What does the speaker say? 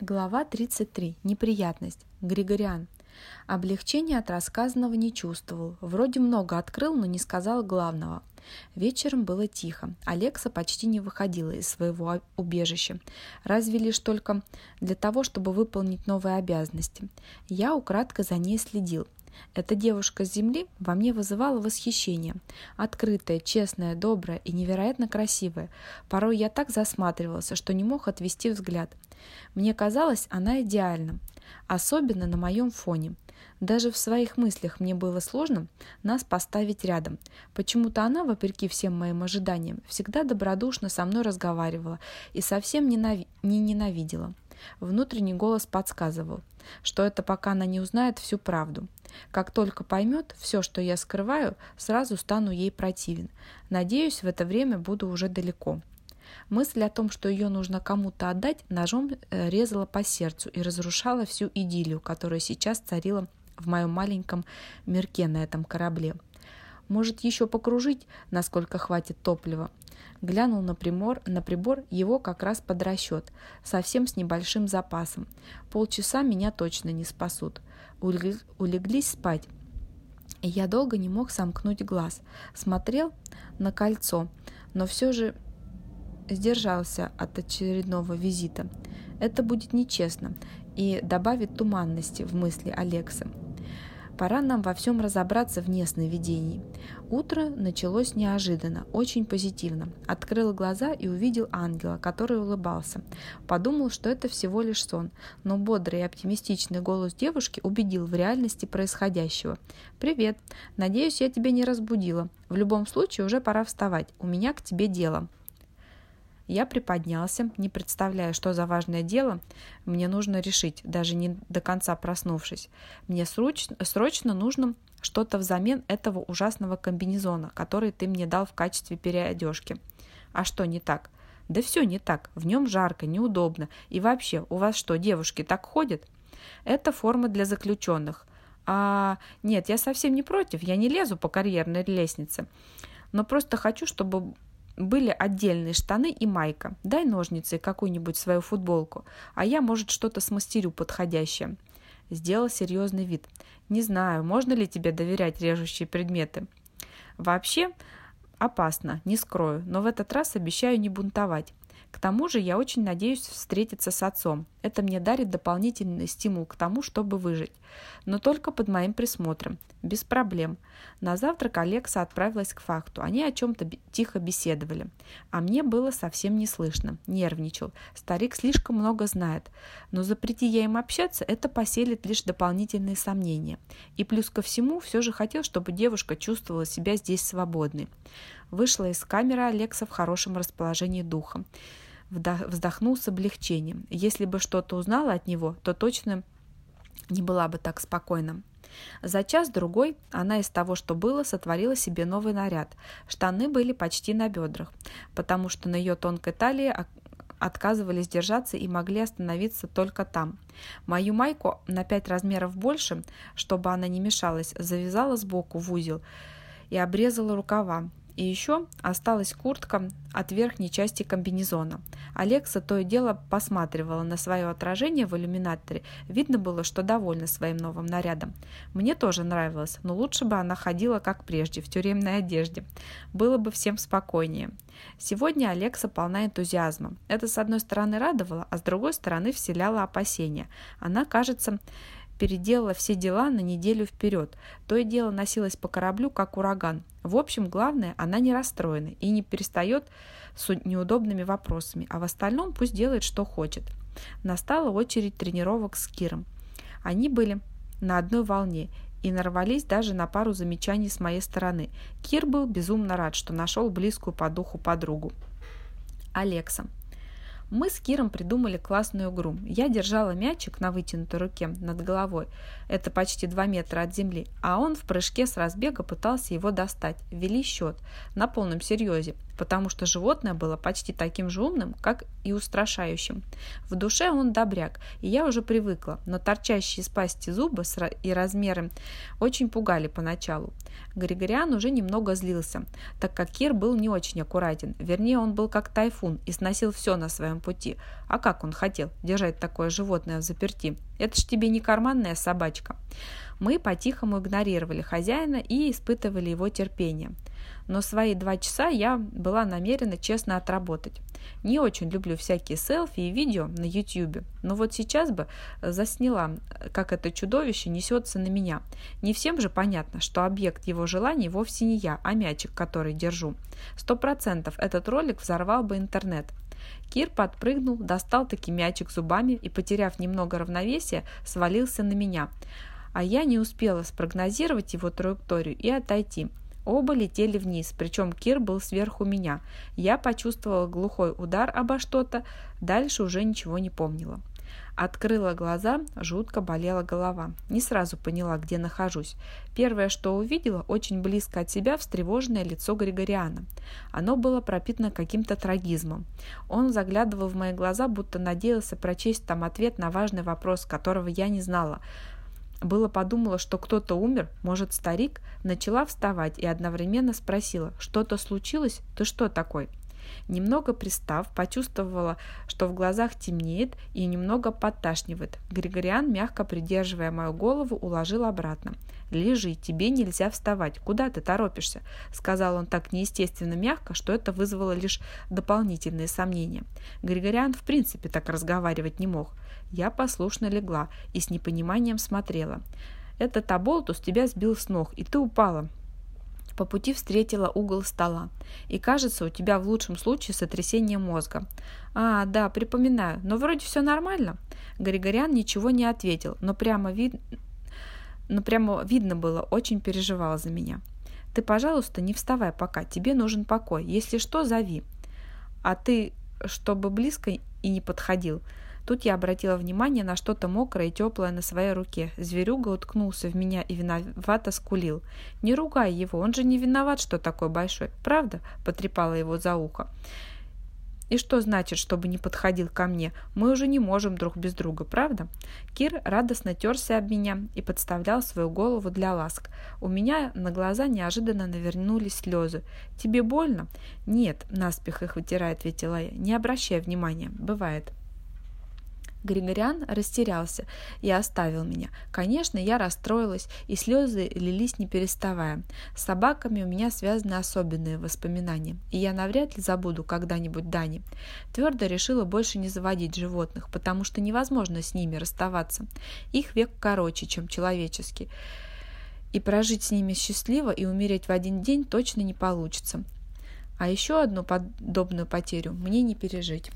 Глава 33. Неприятность. Григориан. Облегчения от рассказанного не чувствовал. Вроде много открыл, но не сказал главного. Вечером было тихо. Алекса почти не выходила из своего убежища. Разве лишь только для того, чтобы выполнить новые обязанности. Я украдкой за ней следил. Эта девушка с земли во мне вызывала восхищение. Открытая, честная, добрая и невероятно красивая. Порой я так засматривался, что не мог отвести взгляд. Мне казалось, она идеальна. Особенно на моем фоне. Даже в своих мыслях мне было сложно нас поставить рядом. Почему-то она, вопреки всем моим ожиданиям, всегда добродушно со мной разговаривала и совсем не ненавидела. Внутренний голос подсказывал, что это пока она не узнает всю правду. Как только поймет все, что я скрываю, сразу стану ей противен. Надеюсь, в это время буду уже далеко. Мысль о том, что ее нужно кому-то отдать, ножом э, резала по сердцу и разрушала всю идиллию, которая сейчас царила в моем маленьком мирке на этом корабле. Может, еще покружить, насколько хватит топлива. Глянул на, примор, на прибор, его как раз под расчет, совсем с небольшим запасом. Полчаса меня точно не спасут. Улеглись спать. Я долго не мог сомкнуть глаз. Смотрел на кольцо, но все же сдержался от очередного визита. Это будет нечестно и добавит туманности в мысли Алекса. Пора нам во всем разобраться вне сновидений. Утро началось неожиданно, очень позитивно. Открыл глаза и увидел ангела, который улыбался. Подумал, что это всего лишь сон, но бодрый и оптимистичный голос девушки убедил в реальности происходящего. «Привет. Надеюсь, я тебя не разбудила. В любом случае уже пора вставать. У меня к тебе дело». Я приподнялся, не представляя, что за важное дело мне нужно решить, даже не до конца проснувшись. Мне срочно, срочно нужно что-то взамен этого ужасного комбинезона, который ты мне дал в качестве переодежки. А что не так? Да все не так. В нем жарко, неудобно. И вообще, у вас что, девушки так ходят? Это форма для заключенных. А нет, я совсем не против, я не лезу по карьерной лестнице. Но просто хочу, чтобы были отдельные штаны и майка. Дай ножницы и какую-нибудь свою футболку, а я, может, что-то смастерю подходящее. Сделал серьезный вид. Не знаю, можно ли тебе доверять режущие предметы. Вообще, опасно, не скрою, но в этот раз обещаю не бунтовать. К тому же я очень надеюсь встретиться с отцом. Это мне дарит дополнительный стимул к тому, чтобы выжить. Но только под моим присмотром. Без проблем. На завтрак Алекса отправилась к факту. Они о чем-то тихо беседовали. А мне было совсем не слышно. Нервничал. Старик слишком много знает. Но запрети я им общаться, это поселит лишь дополнительные сомнения. И плюс ко всему, все же хотел, чтобы девушка чувствовала себя здесь свободной. Вышла из камеры Алекса в хорошем расположении духа. Вздохнул с облегчением. Если бы что-то узнала от него, то точно не была бы так спокойна. За час-другой она из того, что было, сотворила себе новый наряд. Штаны были почти на бедрах, потому что на ее тонкой талии отказывались держаться и могли остановиться только там. Мою майку на пять размеров больше, чтобы она не мешалась, завязала сбоку в узел и обрезала рукава. И еще осталась куртка от верхней части комбинезона. Алекса то и дело посматривала на свое отражение в иллюминаторе. Видно было, что довольна своим новым нарядом. Мне тоже нравилось, но лучше бы она ходила, как прежде, в тюремной одежде. Было бы всем спокойнее. Сегодня Алекса полна энтузиазма. Это, с одной стороны, радовало, а с другой стороны, вселяло опасения. Она, кажется, переделала все дела на неделю вперед. То и дело носилась по кораблю, как ураган. В общем, главное, она не расстроена и не перестает с неудобными вопросами, а в остальном пусть делает, что хочет. Настала очередь тренировок с Киром. Они были на одной волне и нарвались даже на пару замечаний с моей стороны. Кир был безумно рад, что нашел близкую по духу подругу. Алекса. Мы с Киром придумали классную игру. Я держала мячик на вытянутой руке над головой, это почти 2 метра от земли, а он в прыжке с разбега пытался его достать. Вели счет на полном серьезе, потому что животное было почти таким же умным, как и устрашающим. В душе он добряк, и я уже привыкла, но торчащие из пасти зубы и размеры очень пугали поначалу. Григориан уже немного злился, так как Кир был не очень аккуратен, вернее он был как тайфун и сносил все на своем жизненном пути. А как он хотел держать такое животное в заперти? Это ж тебе не карманная собачка. Мы по-тихому игнорировали хозяина и испытывали его терпение. Но свои два часа я была намерена честно отработать. Не очень люблю всякие селфи и видео на YouTube, но вот сейчас бы засняла, как это чудовище несется на меня. Не всем же понятно, что объект его желаний вовсе не я, а мячик, который держу. Сто процентов этот ролик взорвал бы интернет. Кир подпрыгнул, достал таки мячик зубами и, потеряв немного равновесия, свалился на меня – а я не успела спрогнозировать его траекторию и отойти. Оба летели вниз, причем Кир был сверху меня. Я почувствовала глухой удар обо что-то, дальше уже ничего не помнила. Открыла глаза, жутко болела голова. Не сразу поняла, где нахожусь. Первое, что увидела, очень близко от себя встревоженное лицо Григориана. Оно было пропитано каким-то трагизмом. Он заглядывал в мои глаза, будто надеялся прочесть там ответ на важный вопрос, которого я не знала. Было подумала, что кто-то умер, может, старик, начала вставать и одновременно спросила, что-то случилось, ты что такой? Немного пристав, почувствовала, что в глазах темнеет и немного подташнивает. Григориан, мягко придерживая мою голову, уложил обратно. «Лежи, тебе нельзя вставать. Куда ты торопишься?» Сказал он так неестественно мягко, что это вызвало лишь дополнительные сомнения. Григориан в принципе так разговаривать не мог. Я послушно легла и с непониманием смотрела. «Этот оболтус тебя сбил с ног, и ты упала», по пути встретила угол стола. И кажется, у тебя в лучшем случае сотрясение мозга. А, да, припоминаю, но вроде все нормально. Григорян ничего не ответил, но прямо, вид... но прямо видно было, очень переживал за меня. Ты, пожалуйста, не вставай пока, тебе нужен покой. Если что, зови. А ты, чтобы близко и не подходил, Тут я обратила внимание на что-то мокрое и теплое на своей руке. Зверюга уткнулся в меня и виновато скулил. «Не ругай его, он же не виноват, что такой большой. Правда?» – потрепала его за ухо. И что значит, чтобы не подходил ко мне? Мы уже не можем друг без друга, правда? Кир радостно терся об меня и подставлял свою голову для ласк. У меня на глаза неожиданно навернулись слезы. «Тебе больно?» «Нет», – наспех их вытирает, ответила я. «Не обращай внимания. Бывает». Григориан растерялся и оставил меня. Конечно, я расстроилась, и слезы лились не переставая. С собаками у меня связаны особенные воспоминания, и я навряд ли забуду когда-нибудь Дани. Твердо решила больше не заводить животных, потому что невозможно с ними расставаться. Их век короче, чем человеческий. И прожить с ними счастливо и умереть в один день точно не получится. А еще одну подобную потерю мне не пережить.